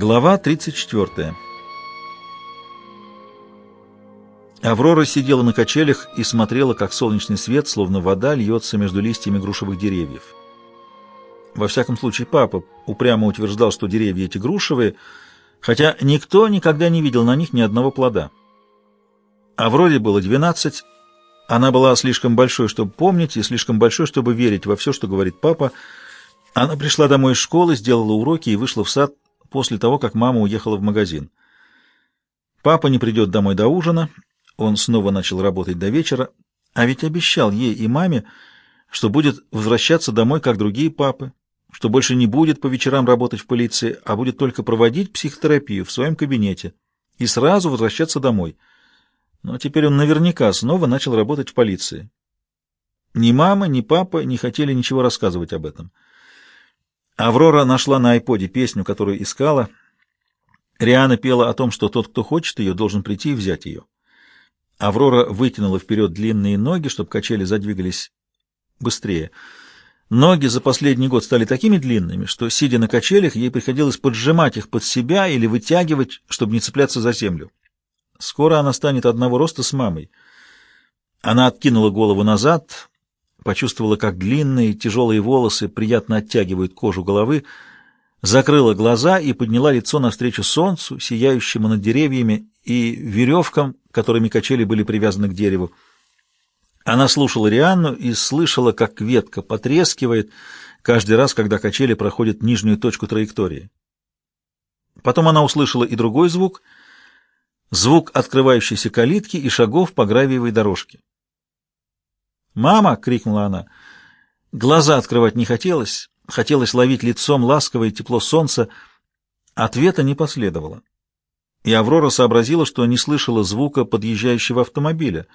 Глава 34. Аврора сидела на качелях и смотрела, как солнечный свет, словно вода, льется между листьями грушевых деревьев. Во всяком случае, папа упрямо утверждал, что деревья эти грушевые, хотя никто никогда не видел на них ни одного плода. Авроре было 12, она была слишком большой, чтобы помнить, и слишком большой, чтобы верить во все, что говорит папа. Она пришла домой из школы, сделала уроки и вышла в сад, после того, как мама уехала в магазин. Папа не придет домой до ужина, он снова начал работать до вечера, а ведь обещал ей и маме, что будет возвращаться домой, как другие папы, что больше не будет по вечерам работать в полиции, а будет только проводить психотерапию в своем кабинете и сразу возвращаться домой. Но теперь он наверняка снова начал работать в полиции. Ни мама, ни папа не хотели ничего рассказывать об этом. Аврора нашла на айподе песню, которую искала. Риана пела о том, что тот, кто хочет ее, должен прийти и взять ее. Аврора вытянула вперед длинные ноги, чтобы качели задвигались быстрее. Ноги за последний год стали такими длинными, что, сидя на качелях, ей приходилось поджимать их под себя или вытягивать, чтобы не цепляться за землю. Скоро она станет одного роста с мамой. Она откинула голову назад, почувствовала, как длинные тяжелые волосы приятно оттягивают кожу головы, закрыла глаза и подняла лицо навстречу солнцу, сияющему над деревьями, и веревкам, которыми качели были привязаны к дереву. Она слушала Рианну и слышала, как ветка потрескивает каждый раз, когда качели проходят нижнюю точку траектории. Потом она услышала и другой звук — звук открывающейся калитки и шагов по гравиевой дорожке. «Мама!» — крикнула она. Глаза открывать не хотелось, хотелось ловить лицом ласковое тепло солнца. Ответа не последовало. И Аврора сообразила, что не слышала звука подъезжающего автомобиля,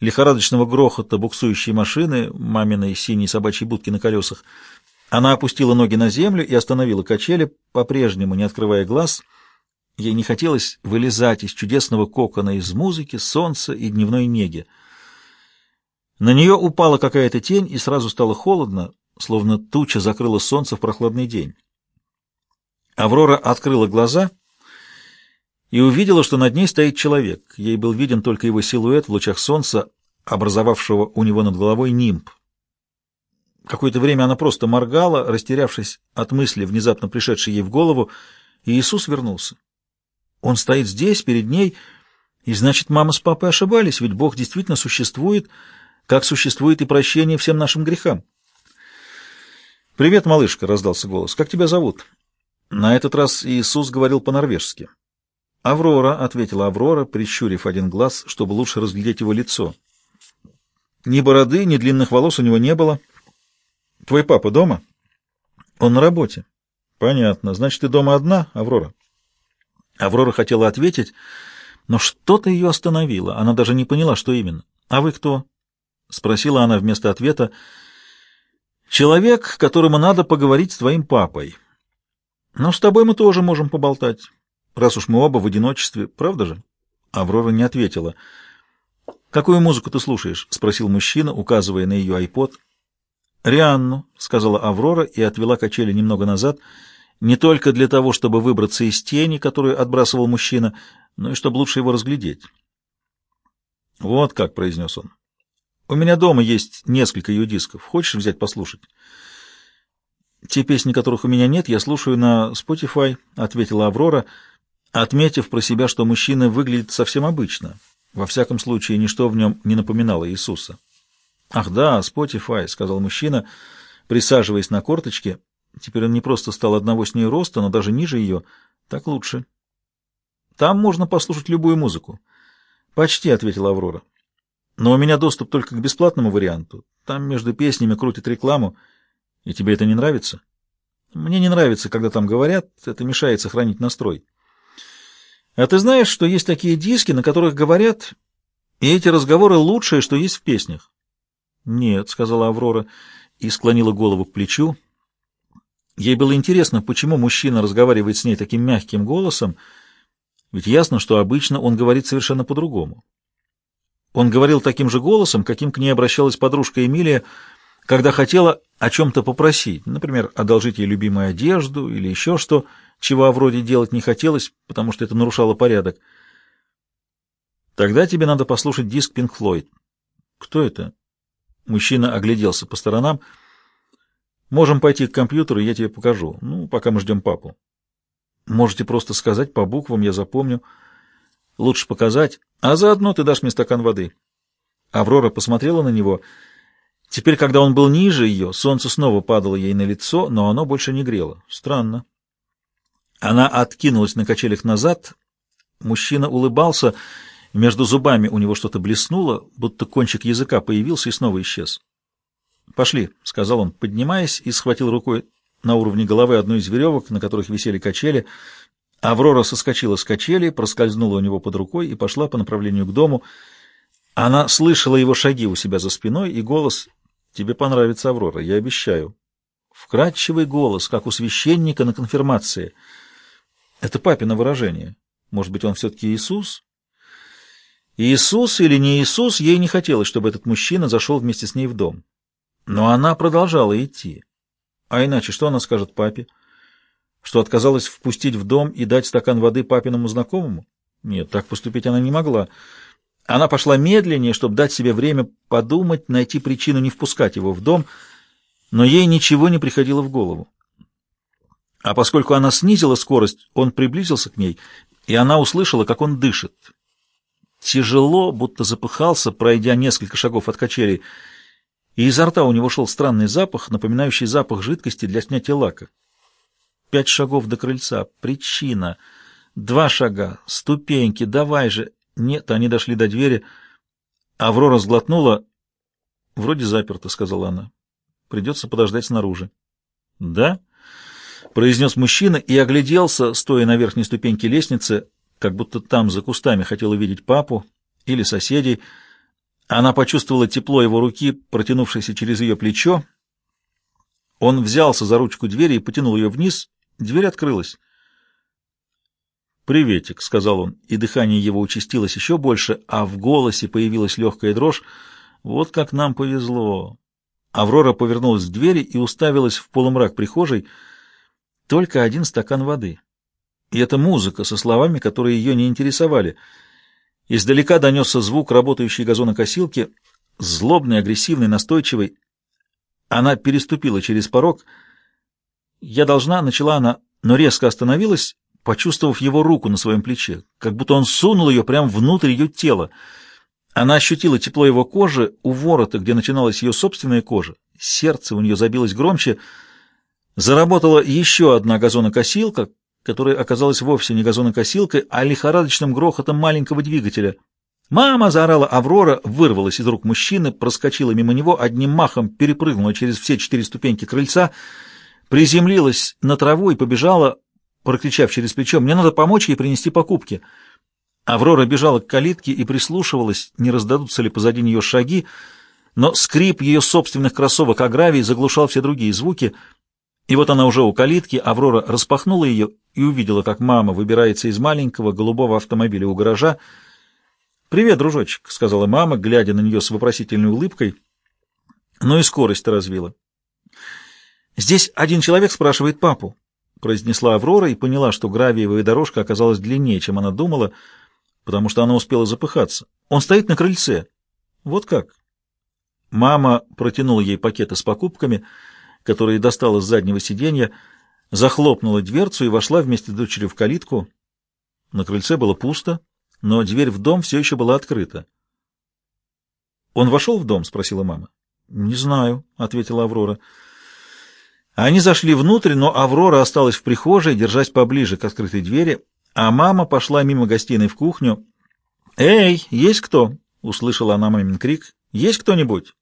лихорадочного грохота буксующей машины, маминой синей собачьей будки на колесах. Она опустила ноги на землю и остановила качели, по-прежнему не открывая глаз. Ей не хотелось вылезать из чудесного кокона из музыки, солнца и дневной неги. На нее упала какая-то тень, и сразу стало холодно, словно туча закрыла солнце в прохладный день. Аврора открыла глаза и увидела, что над ней стоит человек. Ей был виден только его силуэт в лучах солнца, образовавшего у него над головой нимб. Какое-то время она просто моргала, растерявшись от мысли, внезапно пришедшей ей в голову, и Иисус вернулся. Он стоит здесь, перед ней, и значит, мама с папой ошибались, ведь Бог действительно существует — как существует и прощение всем нашим грехам. «Привет, малышка!» — раздался голос. «Как тебя зовут?» На этот раз Иисус говорил по-норвежски. «Аврора», — ответила Аврора, прищурив один глаз, чтобы лучше разглядеть его лицо. Ни бороды, ни длинных волос у него не было. «Твой папа дома?» «Он на работе». «Понятно. Значит, ты дома одна, Аврора?» Аврора хотела ответить, но что-то ее остановило. Она даже не поняла, что именно. «А вы кто?» — спросила она вместо ответа. «Человек, которому надо поговорить с твоим папой. Но с тобой мы тоже можем поболтать, раз уж мы оба в одиночестве, правда же?» Аврора не ответила. «Какую музыку ты слушаешь?» — спросил мужчина, указывая на ее айпод. «Рианну», — сказала Аврора и отвела качели немного назад, не только для того, чтобы выбраться из тени, которую отбрасывал мужчина, но и чтобы лучше его разглядеть. «Вот как», — произнес он. У меня дома есть несколько ее дисков. Хочешь взять послушать? Те песни, которых у меня нет, я слушаю на Spotify, ответила Аврора, отметив про себя, что мужчина выглядит совсем обычно. Во всяком случае, ничто в нем не напоминало Иисуса. Ах да, Spotify, сказал мужчина, присаживаясь на корточке. Теперь он не просто стал одного с ней роста, но даже ниже ее. Так лучше. Там можно послушать любую музыку. Почти, ответила Аврора. Но у меня доступ только к бесплатному варианту. Там между песнями крутят рекламу. И тебе это не нравится? Мне не нравится, когда там говорят, это мешает сохранить настрой. А ты знаешь, что есть такие диски, на которых говорят, и эти разговоры лучшее, что есть в песнях? Нет, сказала Аврора и склонила голову к плечу. Ей было интересно, почему мужчина разговаривает с ней таким мягким голосом, ведь ясно, что обычно он говорит совершенно по-другому. Он говорил таким же голосом, каким к ней обращалась подружка Эмилия, когда хотела о чем-то попросить, например, одолжить ей любимую одежду или еще что, чего Авроре делать не хотелось, потому что это нарушало порядок. Тогда тебе надо послушать диск Pink Floyd. Кто это? Мужчина огляделся по сторонам. Можем пойти к компьютеру, я тебе покажу. Ну, пока мы ждем папу. Можете просто сказать по буквам, я запомню. Лучше показать, а заодно ты дашь мне стакан воды. Аврора посмотрела на него. Теперь, когда он был ниже ее, солнце снова падало ей на лицо, но оно больше не грело. Странно. Она откинулась на качелях назад. Мужчина улыбался. Между зубами у него что-то блеснуло, будто кончик языка появился и снова исчез. «Пошли», — сказал он, поднимаясь, и схватил рукой на уровне головы одну из веревок, на которых висели качели. Аврора соскочила с качели, проскользнула у него под рукой и пошла по направлению к дому. Она слышала его шаги у себя за спиной, и голос «Тебе понравится, Аврора, я обещаю». Вкрадчивый голос, как у священника на конфирмации. Это папино выражение. Может быть, он все-таки Иисус? Иисус или не Иисус, ей не хотелось, чтобы этот мужчина зашел вместе с ней в дом. Но она продолжала идти. А иначе что она скажет папе? Что отказалась впустить в дом и дать стакан воды папиному знакомому? Нет, так поступить она не могла. Она пошла медленнее, чтобы дать себе время подумать, найти причину не впускать его в дом, но ей ничего не приходило в голову. А поскольку она снизила скорость, он приблизился к ней, и она услышала, как он дышит. Тяжело, будто запыхался, пройдя несколько шагов от качелей, и изо рта у него шел странный запах, напоминающий запах жидкости для снятия лака. Пять шагов до крыльца. Причина. Два шага. Ступеньки. Давай же. Нет, они дошли до двери. Аврора сглотнула. «Вроде заперто», — сказала она. «Придется подождать снаружи». «Да?» — произнес мужчина и огляделся, стоя на верхней ступеньке лестницы, как будто там за кустами хотел увидеть папу или соседей. Она почувствовала тепло его руки, протянувшейся через ее плечо. Он взялся за ручку двери и потянул ее вниз. Дверь открылась. «Приветик», — сказал он, и дыхание его участилось еще больше, а в голосе появилась легкая дрожь. «Вот как нам повезло!» Аврора повернулась к двери и уставилась в полумрак прихожей. Только один стакан воды. И это музыка со словами, которые ее не интересовали. Издалека донесся звук работающей газонокосилки, злобный, агрессивный, настойчивый. Она переступила через порог. «Я должна», — начала она, но резко остановилась, почувствовав его руку на своем плече, как будто он сунул ее прямо внутрь ее тела. Она ощутила тепло его кожи у ворота, где начиналась ее собственная кожа. Сердце у нее забилось громче — Заработала еще одна газонокосилка, которая оказалась вовсе не газонокосилкой, а лихорадочным грохотом маленького двигателя. «Мама!» — заорала Аврора, вырвалась из рук мужчины, проскочила мимо него, одним махом перепрыгнула через все четыре ступеньки крыльца, приземлилась на траву и побежала, прокричав через плечо, «Мне надо помочь ей принести покупки». Аврора бежала к калитке и прислушивалась, не раздадутся ли позади нее шаги, но скрип ее собственных кроссовок о гравии заглушал все другие звуки — и вот она уже у калитки, Аврора распахнула ее и увидела, как мама выбирается из маленького голубого автомобиля у гаража. «Привет, дружочек», — сказала мама, глядя на нее с вопросительной улыбкой. «Ну и скорость-то развила». «Здесь один человек спрашивает папу», — произнесла Аврора и поняла, что гравиевая дорожка оказалась длиннее, чем она думала, потому что она успела запыхаться. «Он стоит на крыльце». «Вот как?» Мама протянула ей пакеты с покупками — которые достала с заднего сиденья, захлопнула дверцу и вошла вместе с дочерью в калитку. На крыльце было пусто, но дверь в дом все еще была открыта. «Он вошел в дом?» — спросила мама. «Не знаю», — ответила Аврора. Они зашли внутрь, но Аврора осталась в прихожей, держась поближе к открытой двери, а мама пошла мимо гостиной в кухню. «Эй, есть кто?» — услышала она мамин крик. «Есть кто-нибудь?»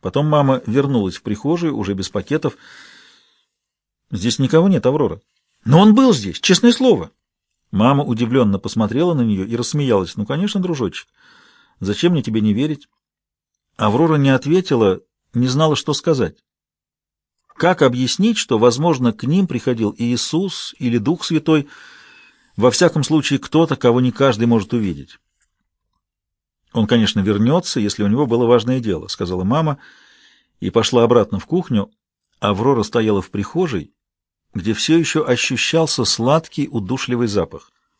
Потом мама вернулась в прихожую, уже без пакетов. «Здесь никого нет, Аврора». «Но он был здесь, честное слово». Мама удивленно посмотрела на нее и рассмеялась. «Ну, конечно, дружочек. Зачем мне тебе не верить?» Аврора не ответила, не знала, что сказать. Как объяснить, что, возможно, к ним приходил Иисус или Дух Святой, во всяком случае, кто-то, кого не каждый может увидеть? Он, конечно, вернется, если у него было важное дело, — сказала мама, и пошла обратно в кухню. Аврора стояла в прихожей где все еще ощущался сладкий удушливый запах.